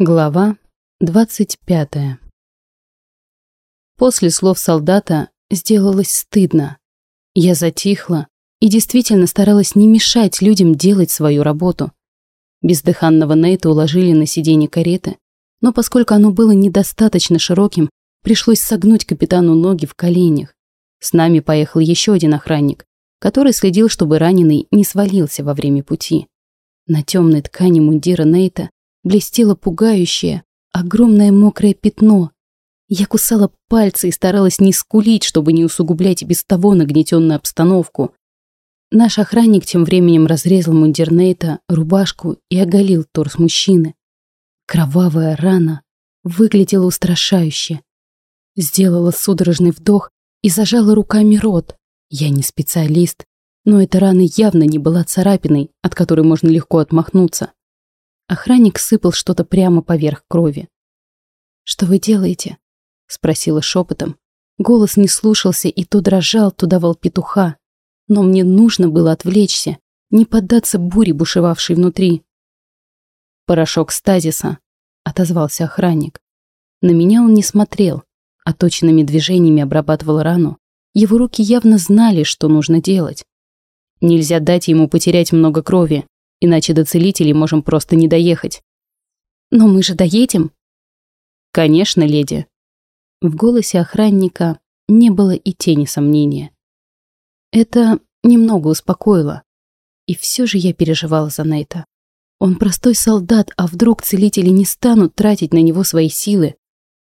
Глава 25 После слов солдата сделалось стыдно. Я затихла и действительно старалась не мешать людям делать свою работу. Бездыханного Нейта уложили на сиденье кареты, но поскольку оно было недостаточно широким, пришлось согнуть капитану ноги в коленях. С нами поехал еще один охранник, который следил, чтобы раненый не свалился во время пути. На темной ткани мундира Нейта блестело пугающее, огромное мокрое пятно. Я кусала пальцы и старалась не скулить, чтобы не усугублять без того нагнетенную обстановку. Наш охранник тем временем разрезал мундир Нейта, рубашку и оголил торс мужчины. Кровавая рана выглядела устрашающе. Сделала судорожный вдох и зажала руками рот. Я не специалист, но эта рана явно не была царапиной, от которой можно легко отмахнуться. Охранник сыпал что-то прямо поверх крови. «Что вы делаете?» — спросила шепотом. Голос не слушался и то дрожал, то давал петуха. Но мне нужно было отвлечься, не поддаться буре, бушевавшей внутри. «Порошок стазиса», — отозвался охранник. На меня он не смотрел, а точными движениями обрабатывал рану. Его руки явно знали, что нужно делать. Нельзя дать ему потерять много крови, иначе до целителей можем просто не доехать. Но мы же доедем? Конечно, леди. В голосе охранника не было и тени сомнения. Это немного успокоило. И все же я переживала за Нейта. Он простой солдат, а вдруг целители не станут тратить на него свои силы?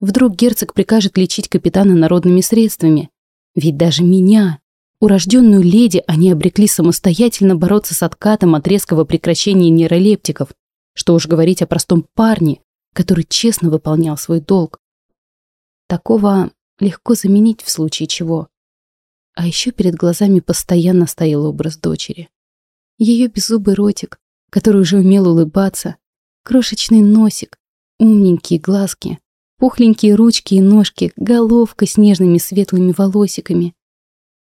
Вдруг герцог прикажет лечить капитана народными средствами? Ведь даже меня, Урожденную леди они обрекли самостоятельно бороться с откатом от резкого прекращения нейролептиков, что уж говорить о простом парне, который честно выполнял свой долг. Такого легко заменить в случае чего. А еще перед глазами постоянно стоял образ дочери. Ее беззубый ротик, который уже умел улыбаться, крошечный носик, умненькие глазки, пухленькие ручки и ножки, головка с нежными светлыми волосиками,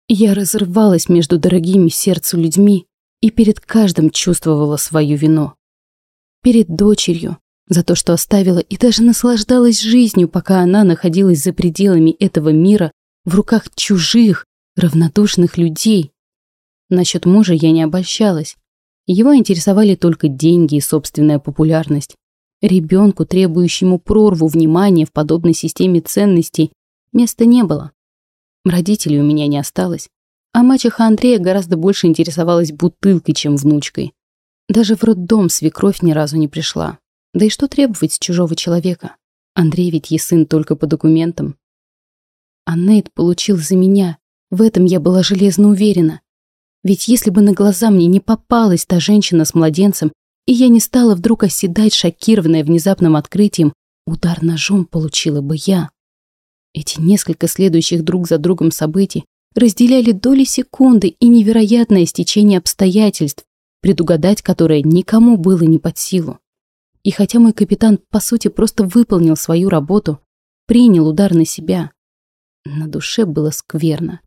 я разрывалась между дорогими сердцу людьми и перед каждым чувствовала свою вину. Перед дочерью, за то, что оставила и даже наслаждалась жизнью, пока она находилась за пределами этого мира в руках чужих, равнодушных людей. Насчет мужа я не обольщалась. Его интересовали только деньги и собственная популярность. Ребенку, требующему прорву внимания в подобной системе ценностей, места не было. Родителей у меня не осталось, а мачеха Андрея гораздо больше интересовалась бутылкой, чем внучкой. Даже в роддом свекровь ни разу не пришла. Да и что требовать с чужого человека? Андрей ведь ей сын только по документам. А Нейт получил за меня. В этом я была железно уверена. Ведь если бы на глаза мне не попалась та женщина с младенцем, и я не стала вдруг оседать, шокированная внезапным открытием, удар ножом получила бы я. Эти несколько следующих друг за другом событий разделяли доли секунды и невероятное стечение обстоятельств, предугадать которое никому было не под силу. И хотя мой капитан, по сути, просто выполнил свою работу, принял удар на себя, на душе было скверно.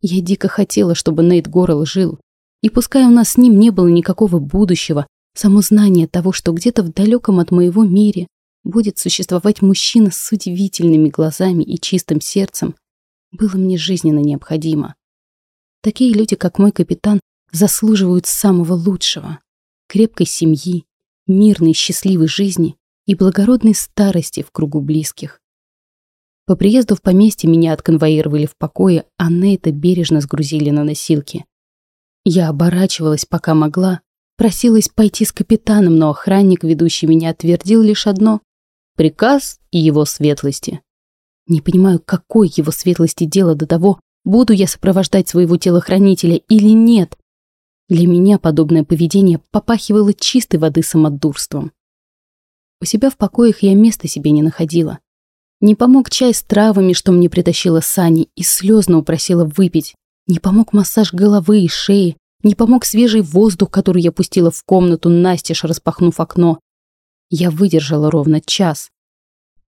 Я дико хотела, чтобы Нейт Горрелл жил, и пускай у нас с ним не было никакого будущего, само знание того, что где-то в далеком от моего мире будет существовать мужчина с удивительными глазами и чистым сердцем, было мне жизненно необходимо. Такие люди, как мой капитан, заслуживают самого лучшего. Крепкой семьи, мирной счастливой жизни и благородной старости в кругу близких. По приезду в поместье меня отконвоировали в покое, а Нейта бережно сгрузили на носилки. Я оборачивалась, пока могла, просилась пойти с капитаном, но охранник, ведущий меня, твердил лишь одно Приказ и его светлости. Не понимаю, какой его светлости дело до того, буду я сопровождать своего телохранителя или нет. Для меня подобное поведение попахивало чистой воды самодурством. У себя в покоях я места себе не находила. Не помог чай с травами, что мне притащила Сани, и слезно упросила выпить. Не помог массаж головы и шеи. Не помог свежий воздух, который я пустила в комнату, настежь распахнув окно. Я выдержала ровно час.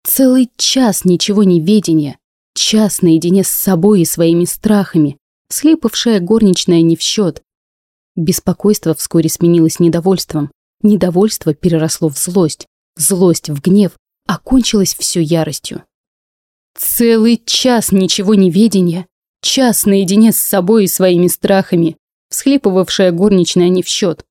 Целый час ничего не ведения. Час наедине с собой и своими страхами. Слепавшая горничная не в счет. Беспокойство вскоре сменилось недовольством. Недовольство переросло в злость. злость в гнев, окончилось все яростью. Целый час ничего не ведения, час наедине с собой и своими страхами, всхлипывавшая горничная не в счет.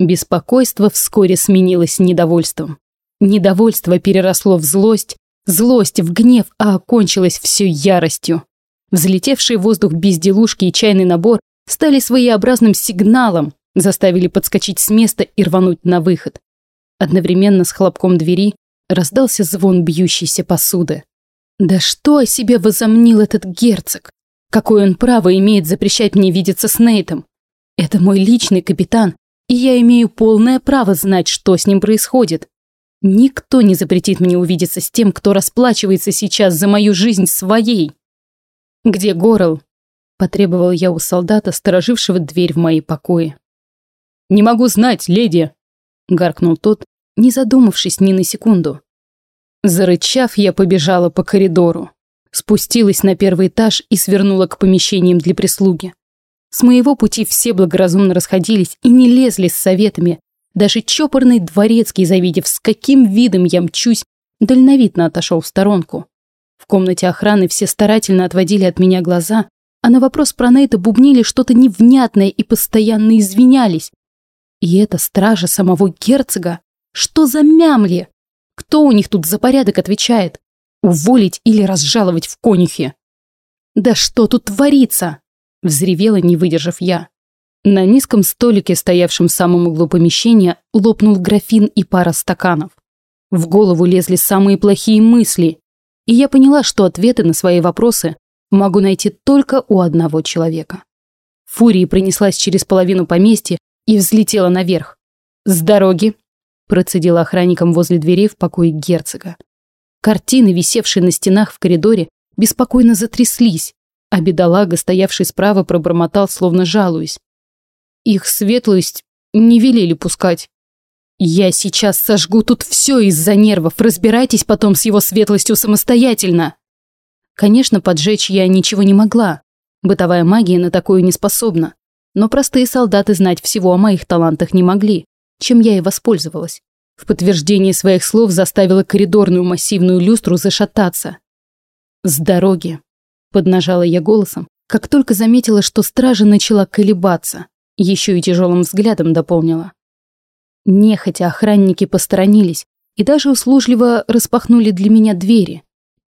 Беспокойство вскоре сменилось недовольством. Недовольство переросло в злость, злость в гнев, а окончилось все яростью. Взлетевший в воздух безделушки и чайный набор стали своеобразным сигналом, заставили подскочить с места и рвануть на выход. Одновременно с хлопком двери раздался звон бьющейся посуды. Да что о себе возомнил этот герцог? Какое он право имеет запрещать мне видеться с Нейтом? Это мой личный капитан, и я имею полное право знать, что с ним происходит. Никто не запретит мне увидеться с тем, кто расплачивается сейчас за мою жизнь своей. Где Горл? Потребовал я у солдата, сторожившего дверь в мои покои. «Не могу знать, леди!» Гаркнул тот, не задумавшись ни на секунду. Зарычав, я побежала по коридору спустилась на первый этаж и свернула к помещениям для прислуги. С моего пути все благоразумно расходились и не лезли с советами. Даже чопорный дворецкий, завидев, с каким видом я мчусь, дальновидно отошел в сторонку. В комнате охраны все старательно отводили от меня глаза, а на вопрос про Нейта бубнили что-то невнятное и постоянно извинялись. И это стража самого герцога? Что за мямли? Кто у них тут за порядок отвечает? Уволить или разжаловать в конюхе. «Да что тут творится?» – взревела, не выдержав я. На низком столике, стоявшем в самом углу помещения, лопнул графин и пара стаканов. В голову лезли самые плохие мысли, и я поняла, что ответы на свои вопросы могу найти только у одного человека. Фурия пронеслась через половину поместья и взлетела наверх. «С дороги!» – процедила охранником возле дверей в покое герцога. Картины, висевшие на стенах в коридоре, беспокойно затряслись, а бедолага, стоявший справа, пробормотал, словно жалуясь. Их светлость не велели пускать. Я сейчас сожгу тут все из-за нервов, разбирайтесь потом с его светлостью самостоятельно. Конечно, поджечь я ничего не могла. Бытовая магия на такое не способна. Но простые солдаты знать всего о моих талантах не могли, чем я и воспользовалась. В подтверждение своих слов заставила коридорную массивную люстру зашататься. «С дороги!» – поднажала я голосом, как только заметила, что стража начала колебаться, еще и тяжелым взглядом дополнила. Нехотя охранники посторонились и даже услужливо распахнули для меня двери.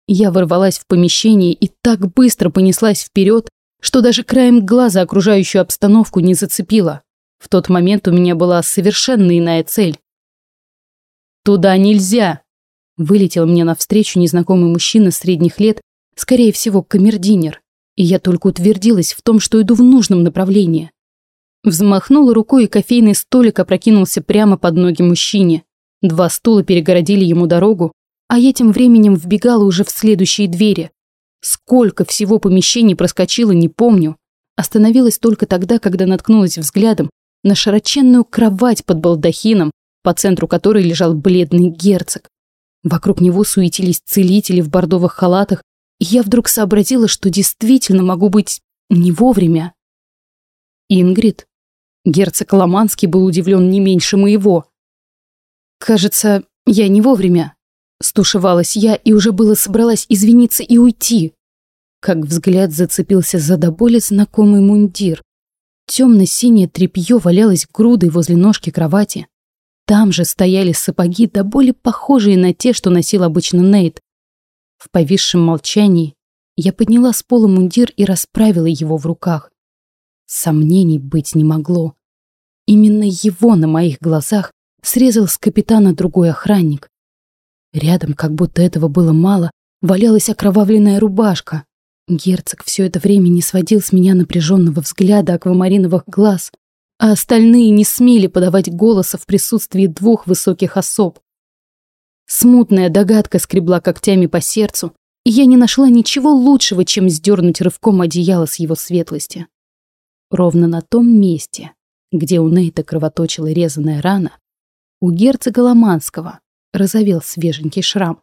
Я ворвалась в помещение и так быстро понеслась вперед, что даже краем глаза окружающую обстановку не зацепила. В тот момент у меня была совершенно иная цель. «Туда нельзя!» Вылетел мне навстречу незнакомый мужчина средних лет, скорее всего, камердинер, и я только утвердилась в том, что иду в нужном направлении. Взмахнула рукой, и кофейный столик опрокинулся прямо под ноги мужчине. Два стула перегородили ему дорогу, а я тем временем вбегала уже в следующие двери. Сколько всего помещений проскочила, не помню. Остановилась только тогда, когда наткнулась взглядом на широченную кровать под балдахином, по центру которой лежал бледный герцог. Вокруг него суетились целители в бордовых халатах, я вдруг сообразила, что действительно могу быть не вовремя. Ингрид? Герцог Ломанский был удивлен не меньше моего. Кажется, я не вовремя. Стушевалась я и уже было собралась извиниться и уйти. Как взгляд зацепился за до боли знакомый мундир. Темно-синее тряпье валялось грудой возле ножки кровати. Там же стояли сапоги, да более похожие на те, что носил обычно Нейт. В повисшем молчании я подняла с пола мундир и расправила его в руках. Сомнений быть не могло. Именно его на моих глазах срезал с капитана другой охранник. Рядом, как будто этого было мало, валялась окровавленная рубашка. Герцог все это время не сводил с меня напряженного взгляда аквамариновых глаз, а остальные не смели подавать голоса в присутствии двух высоких особ. Смутная догадка скребла когтями по сердцу, и я не нашла ничего лучшего, чем сдернуть рывком одеяло с его светлости. Ровно на том месте, где у Нейта кровоточила резаная рана, у герцога Ломанского разовел свеженький шрам.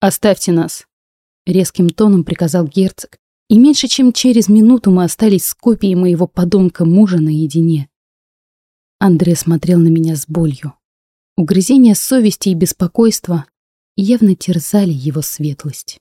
«Оставьте нас», — резким тоном приказал герцог, и меньше чем через минуту мы остались с копией моего подонка мужа наедине. Андрей смотрел на меня с болью. Угрызения совести и беспокойства явно терзали его светлость.